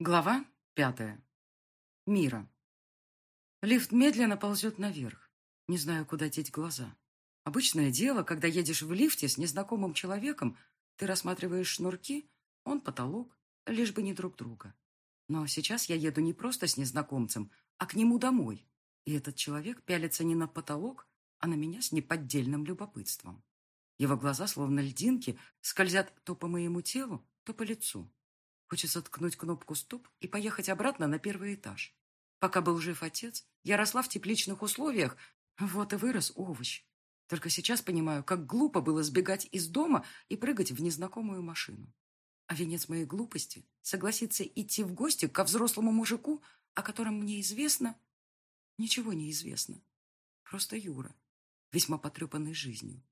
Глава пятая. Мира. Лифт медленно ползет наверх. Не знаю, куда деть глаза. Обычное дело, когда едешь в лифте с незнакомым человеком, ты рассматриваешь шнурки, он потолок, лишь бы не друг друга. Но сейчас я еду не просто с незнакомцем, а к нему домой. И этот человек пялится не на потолок, а на меня с неподдельным любопытством. Его глаза, словно льдинки, скользят то по моему телу, то по лицу. Хочется ткнуть кнопку «Стоп» и поехать обратно на первый этаж. Пока был жив отец, я росла в тепличных условиях, вот и вырос овощ. Только сейчас понимаю, как глупо было сбегать из дома и прыгать в незнакомую машину. А венец моей глупости — согласиться идти в гости ко взрослому мужику, о котором мне известно... Ничего не известно. Просто Юра, весьма потрепанный жизнью.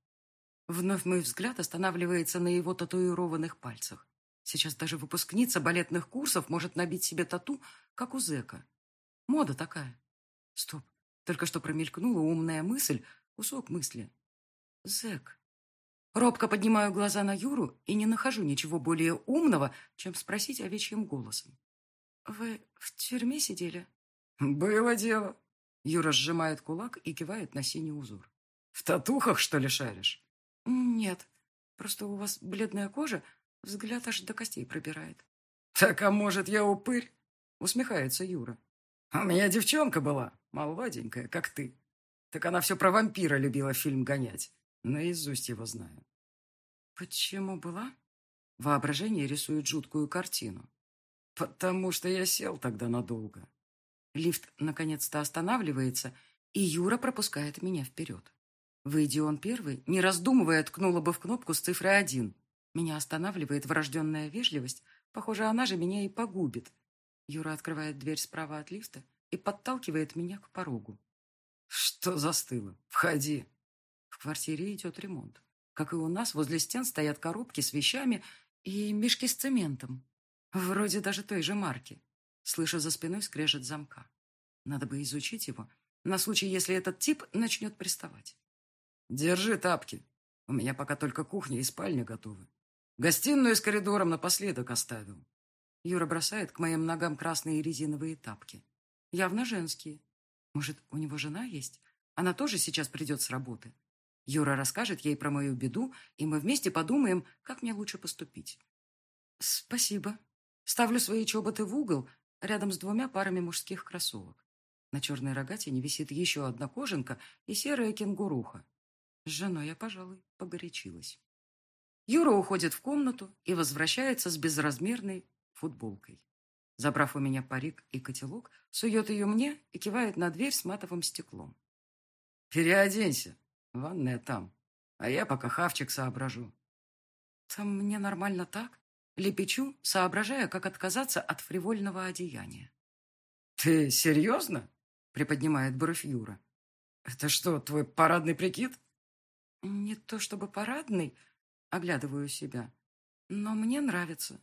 Вновь мой взгляд останавливается на его татуированных пальцах. Сейчас даже выпускница балетных курсов может набить себе тату, как у зэка. Мода такая. Стоп. Только что промелькнула умная мысль, кусок мысли. Зэк. Робко поднимаю глаза на Юру и не нахожу ничего более умного, чем спросить овечьим голосом. «Вы в тюрьме сидели?» «Было дело». Юра сжимает кулак и кивает на синий узор. «В татухах, что ли, шаришь?» «Нет. Просто у вас бледная кожа, Взгляд аж до костей пробирает. «Так, а может, я упырь?» Усмехается Юра. «У меня девчонка была, молоденькая, как ты. Так она все про вампира любила фильм гонять. Наизусть его знаю». «Почему была?» Воображение рисует жуткую картину. «Потому что я сел тогда надолго». Лифт наконец-то останавливается, и Юра пропускает меня вперед. Выйди он первый, не раздумывая, ткнула бы в кнопку с цифрой один. Меня останавливает врожденная вежливость. Похоже, она же меня и погубит. Юра открывает дверь справа от лифта и подталкивает меня к порогу. Что застыло? Входи. В квартире идет ремонт. Как и у нас, возле стен стоят коробки с вещами и мешки с цементом. Вроде даже той же марки. Слышу за спиной скрежет замка. Надо бы изучить его, на случай, если этот тип начнет приставать. Держи тапки. У меня пока только кухня и спальня готовы. Гостиную с коридором напоследок оставил. Юра бросает к моим ногам красные резиновые тапки. Явно женские. Может, у него жена есть? Она тоже сейчас придет с работы. Юра расскажет ей про мою беду, и мы вместе подумаем, как мне лучше поступить. Спасибо. Ставлю свои чоботы в угол, рядом с двумя парами мужских кроссовок. На черной рогатине висит еще одна кожанка и серая кенгуруха. С женой я, пожалуй, погорячилась. Юра уходит в комнату и возвращается с безразмерной футболкой. Забрав у меня парик и котелок, сует ее мне и кивает на дверь с матовым стеклом. «Переоденься. Ванная там. А я пока хавчик соображу». «Там мне нормально так?» Лепечу, соображая, как отказаться от фривольного одеяния. «Ты серьезно?» — приподнимает бровь Юра. «Это что, твой парадный прикид?» «Не то чтобы парадный, Оглядываю себя. Но мне нравится.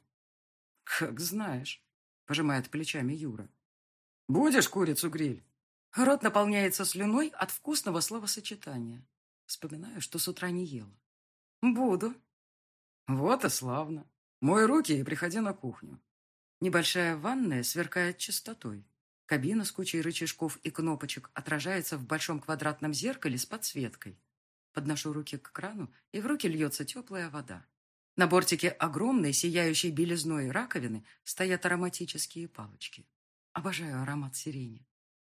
Как знаешь, пожимает плечами Юра. Будешь курицу гриль? Рот наполняется слюной от вкусного словосочетания. Вспоминаю, что с утра не ела. Буду. Вот и славно. Мой руки и приходи на кухню. Небольшая ванная сверкает чистотой. Кабина с кучей рычажков и кнопочек отражается в большом квадратном зеркале с подсветкой. Подношу руки к крану, и в руки льется теплая вода. На бортике огромной, сияющей белизной раковины стоят ароматические палочки. Обожаю аромат сирени.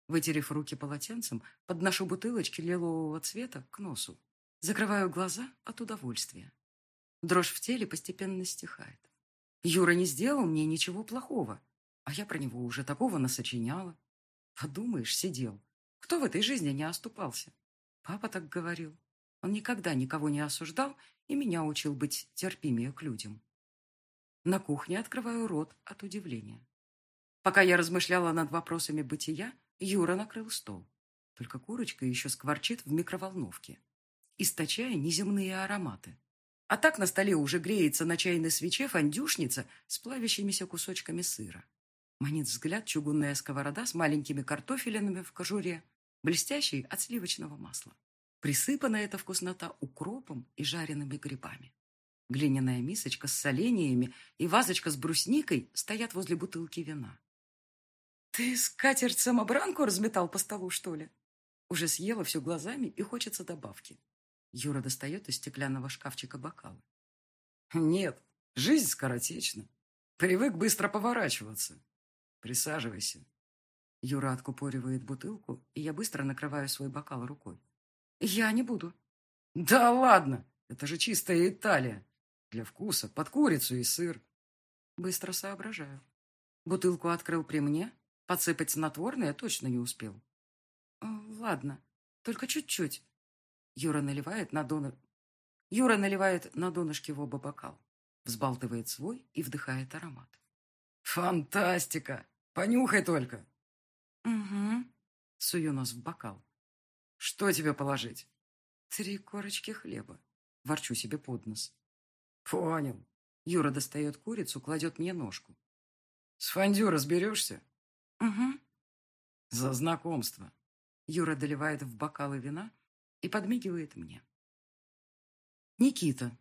Вытерев руки полотенцем, подношу бутылочки лилового цвета к носу. Закрываю глаза от удовольствия. Дрожь в теле постепенно стихает. Юра не сделал мне ничего плохого, а я про него уже такого насочиняла. Подумаешь, сидел. Кто в этой жизни не оступался? Папа так говорил. Он никогда никого не осуждал и меня учил быть терпимее к людям. На кухне открываю рот от удивления. Пока я размышляла над вопросами бытия, Юра накрыл стол. Только курочка еще скворчит в микроволновке, источая неземные ароматы. А так на столе уже греется на чайной свече фондюшница с плавящимися кусочками сыра. Манит взгляд чугунная сковорода с маленькими картофелинами в кожуре, блестящей от сливочного масла. Присыпана эта вкуснота укропом и жареными грибами. Глиняная мисочка с соленьями и вазочка с брусникой стоят возле бутылки вина. «Ты скатерть-самобранку разметал по столу, что ли?» Уже съела все глазами и хочется добавки. Юра достает из стеклянного шкафчика бокалы. «Нет, жизнь скоротечна. Привык быстро поворачиваться. Присаживайся». Юра откупоривает бутылку, и я быстро накрываю свой бокал рукой. «Я не буду». «Да ладно! Это же чистая Италия. Для вкуса, под курицу и сыр». Быстро соображаю. Бутылку открыл при мне. Подсыпать снотворное точно не успел. «Ладно, только чуть-чуть». Юра наливает на донор... Юра наливает на донышке в оба бокал, взбалтывает свой и вдыхает аромат. «Фантастика! Понюхай только!» «Угу», — сую нос в бокал. «Что тебе положить?» «Три корочки хлеба», — ворчу себе под нос. «Понял». Юра достает курицу, кладет мне ножку. «С фондю разберешься?» «Угу». «За знакомство». Юра доливает в бокалы вина и подмигивает мне. Никита.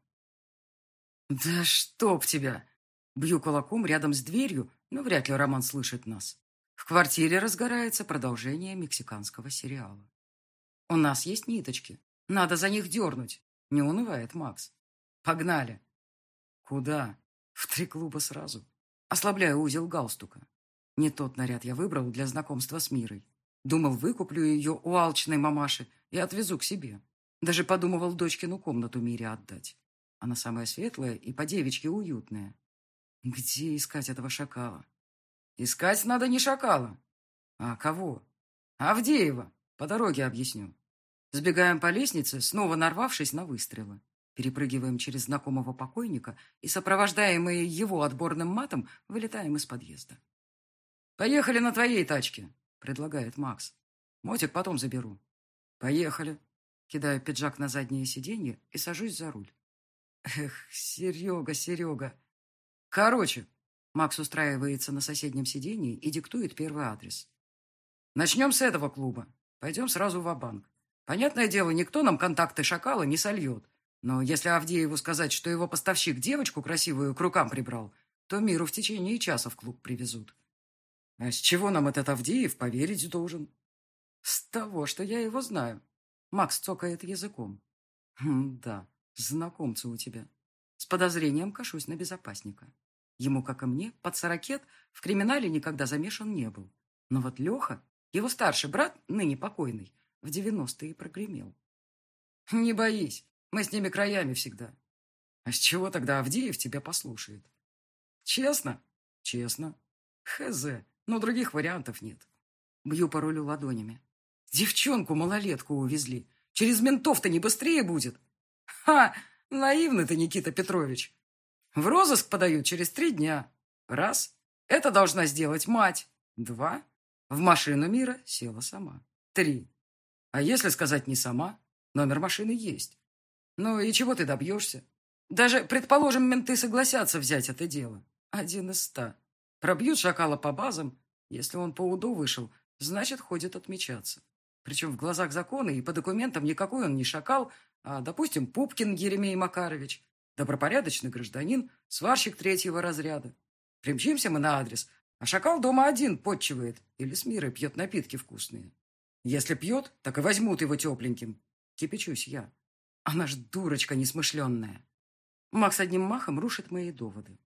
«Да чтоб тебя!» Бью кулаком рядом с дверью, но вряд ли Роман слышит нас. В квартире разгорается продолжение мексиканского сериала. «У нас есть ниточки. Надо за них дернуть», — не унывает Макс. «Погнали». «Куда?» «В три клуба сразу». Ослабляю узел галстука. Не тот наряд я выбрал для знакомства с Мирой. Думал, выкуплю ее у алчной мамаши и отвезу к себе. Даже подумывал дочкину комнату Мире отдать. Она самая светлая и по девичьи уютная. Где искать этого шакала? Искать надо не шакала. А кого? Авдеева. По дороге объясню. Сбегаем по лестнице, снова нарвавшись на выстрелы. Перепрыгиваем через знакомого покойника и, сопровождаемые его отборным матом, вылетаем из подъезда. «Поехали на твоей тачке», — предлагает Макс. «Мотик потом заберу». «Поехали». Кидаю пиджак на заднее сиденье и сажусь за руль. Эх, Серега, Серега. Короче, Макс устраивается на соседнем сиденье и диктует первый адрес. Начнем с этого клуба. Пойдем сразу в банк Понятное дело, никто нам контакты шакала не сольет. Но если Авдееву сказать, что его поставщик девочку красивую к рукам прибрал, то миру в течение часа в клуб привезут. А с чего нам этот Авдеев поверить должен? С того, что я его знаю. Макс цокает языком. Хм, да, знакомцы у тебя. С подозрением кашусь на безопасника. Ему, как и мне, под сорокет в криминале никогда замешан не был. Но вот Леха, его старший брат, ныне покойный, в девяностые прогремел. Не боись, мы с ними краями всегда. А с чего тогда Авдеев тебя послушает? Честно? Честно. Хз, но других вариантов нет. Бью по рулю ладонями. Девчонку-малолетку увезли. Через ментов-то не быстрее будет. Ха! Наивный ты, Никита Петрович. В розыск подают через три дня. Раз. Это должна сделать мать. Два. В машину мира села сама. Три. А если сказать не сама, номер машины есть. Ну и чего ты добьешься? Даже, предположим, менты согласятся взять это дело. Один из ста. Пробьют шакала по базам. Если он по УДО вышел, значит, ходит отмечаться. Причем в глазах закона и по документам никакой он не шакал, а, допустим, Пупкин Еремей Макарович. Добропорядочный гражданин, сварщик третьего разряда. Примчимся мы на адрес, а шакал дома один подчивает или с мирой пьет напитки вкусные. Если пьет, так и возьмут его тепленьким. Кипячусь я. Она ж дурочка несмышленная. Макс одним махом рушит мои доводы.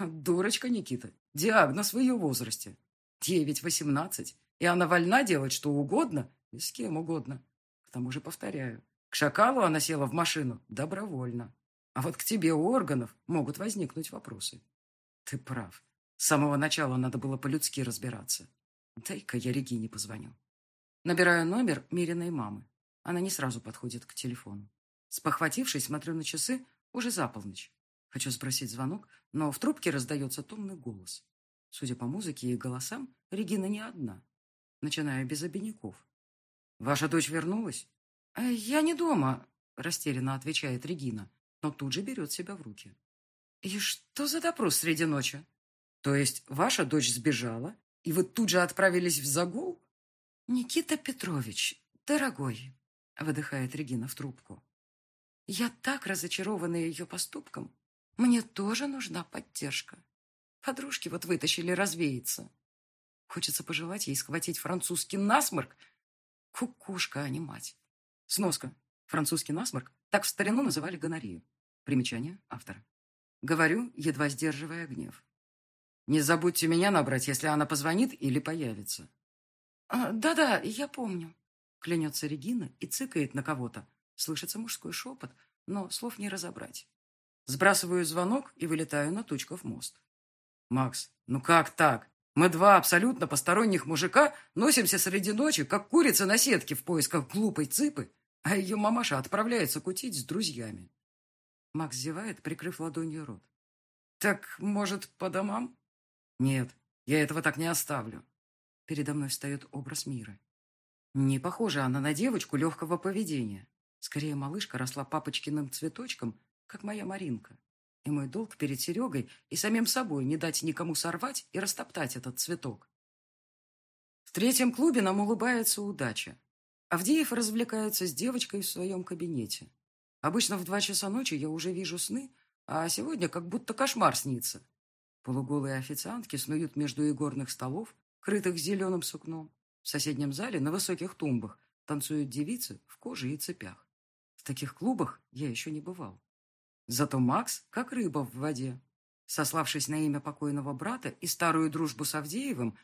Дурочка, Никита. Диагноз в ее возрасте. Девять-восемнадцать. И она вольна делать что угодно и с кем угодно. К тому же повторяю. К шакалу она села в машину добровольно. А вот к тебе у органов могут возникнуть вопросы. Ты прав. С самого начала надо было по-людски разбираться. Дай-ка я Регине позвоню. Набираю номер Мириной мамы. Она не сразу подходит к телефону. Спохватившись, смотрю на часы, уже за полночь. Хочу спросить звонок, но в трубке раздается томный голос. Судя по музыке и голосам, Регина не одна. Начинаю без обиняков. «Ваша дочь вернулась?» «Э, «Я не дома», — растерянно отвечает Регина но тут же берет себя в руки. «И что за допрос среди ночи? То есть ваша дочь сбежала, и вы тут же отправились в загул?» «Никита Петрович, дорогой», — выдыхает Регина в трубку. «Я так разочарована ее поступком. Мне тоже нужна поддержка. Подружки вот вытащили развеяться. Хочется пожелать ей схватить французский насморк. Кукушка, а не мать. Сноска. Французский насморк. Так в старину называли гонорею. Примечание автора. Говорю, едва сдерживая гнев. Не забудьте меня набрать, если она позвонит или появится. «А, «Да-да, я помню», — клянется Регина и цыкает на кого-то. Слышится мужской шепот, но слов не разобрать. Сбрасываю звонок и вылетаю на Тучков мост. «Макс, ну как так? Мы два абсолютно посторонних мужика носимся среди ночи, как курица на сетке в поисках глупой цыпы, а ее мамаша отправляется кутить с друзьями». Макс зевает, прикрыв ладонью рот. «Так, может, по домам?» «Нет, я этого так не оставлю». Передо мной встает образ мира. Не похожа она на девочку легкого поведения. Скорее, малышка росла папочкиным цветочком, как моя Маринка. И мой долг перед Серегой и самим собой не дать никому сорвать и растоптать этот цветок. В третьем клубе нам улыбается удача. Авдеев развлекается с девочкой в своем кабинете. Обычно в два часа ночи я уже вижу сны, а сегодня как будто кошмар снится. Полуголые официантки снуют между игорных столов, крытых зеленым сукном. В соседнем зале на высоких тумбах танцуют девицы в коже и цепях. В таких клубах я еще не бывал. Зато Макс как рыба в воде. Сославшись на имя покойного брата и старую дружбу с Авдеевым,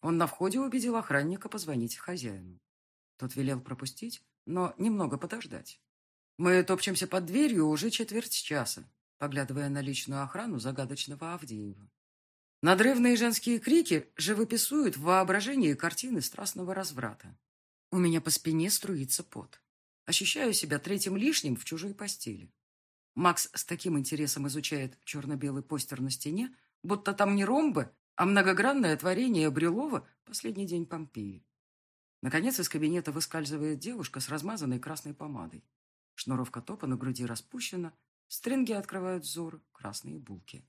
он на входе убедил охранника позвонить хозяину. Тот велел пропустить, но немного подождать. Мы топчемся под дверью уже четверть часа, поглядывая на личную охрану загадочного Авдеева. Надрывные женские крики живописуют в воображении картины страстного разврата. У меня по спине струится пот. Ощущаю себя третьим лишним в чужой постели. Макс с таким интересом изучает черно-белый постер на стене, будто там не ромбы, а многогранное творение Брюлова «Последний день Помпеи». Наконец из кабинета выскальзывает девушка с размазанной красной помадой. Шнуровка топа на груди распущена, стринги открывают взор, красные булки.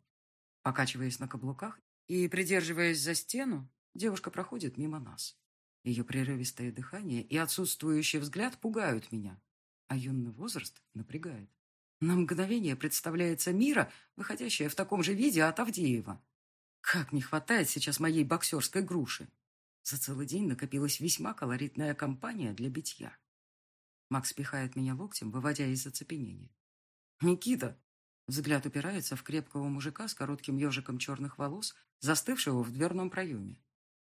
Покачиваясь на каблуках и придерживаясь за стену, девушка проходит мимо нас. Ее прерывистое дыхание и отсутствующий взгляд пугают меня, а юный возраст напрягает. На мгновение представляется Мира, выходящая в таком же виде от Авдеева. Как не хватает сейчас моей боксерской груши. За целый день накопилась весьма колоритная компания для битья. Макс пихает меня локтем, выводя из оцепенения. «Никита!» Взгляд упирается в крепкого мужика с коротким ежиком черных волос, застывшего в дверном проеме.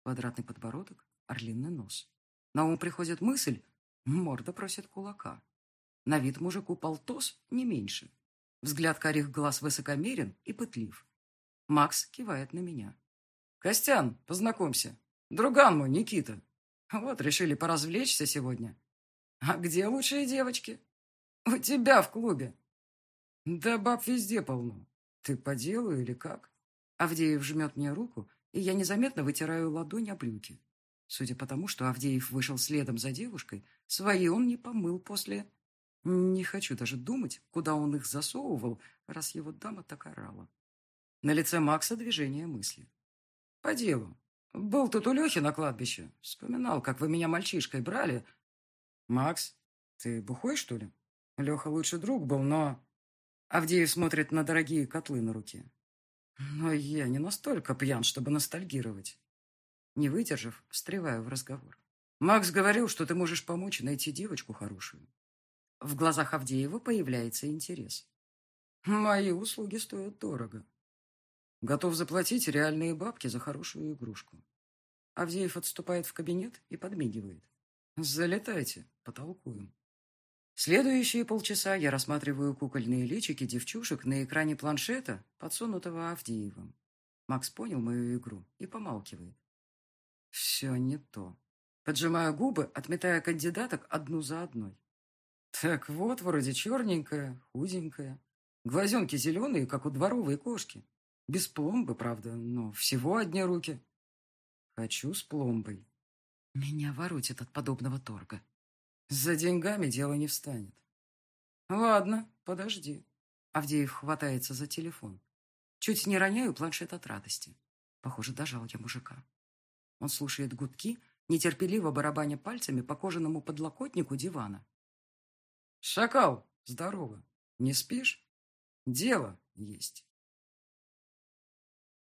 Квадратный подбородок, орлиный нос. На ум приходит мысль, морда просит кулака. На вид мужику полтос не меньше. Взгляд карих глаз высокомерен и пытлив. Макс кивает на меня. «Костян, познакомься. Друган мой, Никита. Вот, решили поразвлечься сегодня. А где лучшие девочки? У тебя в клубе. Да баб везде полно. Ты по делу или как?» Авдеев жмет мне руку, и я незаметно вытираю ладонь о брюки. Судя по тому, что Авдеев вышел следом за девушкой, свои он не помыл после не хочу даже думать, куда он их засовывал, раз его дама так орала. На лице Макса движение мысли. По делу. Был тут у Лехи на кладбище. Вспоминал, как вы меня мальчишкой брали. Макс, ты бухой, что ли? Леха лучший друг был, но... Авдеев смотрит на дорогие котлы на руке. Но я не настолько пьян, чтобы ностальгировать. Не выдержав, встреваю в разговор. Макс говорил, что ты можешь помочь найти девочку хорошую. В глазах Авдеева появляется интерес. Мои услуги стоят дорого. Готов заплатить реальные бабки за хорошую игрушку. Авдеев отступает в кабинет и подмигивает. Залетайте, потолкуем. Следующие полчаса я рассматриваю кукольные личики девчушек на экране планшета, подсунутого Авдеевым. Макс понял мою игру и помалкивает. Все не то. Поджимаю губы, отметая кандидаток одну за одной. Так вот, вроде черненькая, худенькая. Глазенки зеленые, как у дворовой кошки. Без пломбы, правда, но всего одни руки. Хочу с пломбой. Меня воротит от подобного торга. За деньгами дело не встанет. Ладно, подожди. Авдеев хватается за телефон. Чуть не роняю планшет от радости. Похоже, дожал я мужика. Он слушает гудки, нетерпеливо барабаня пальцами по кожаному подлокотнику дивана. «Шакал, здорово. Не спишь? Дело есть.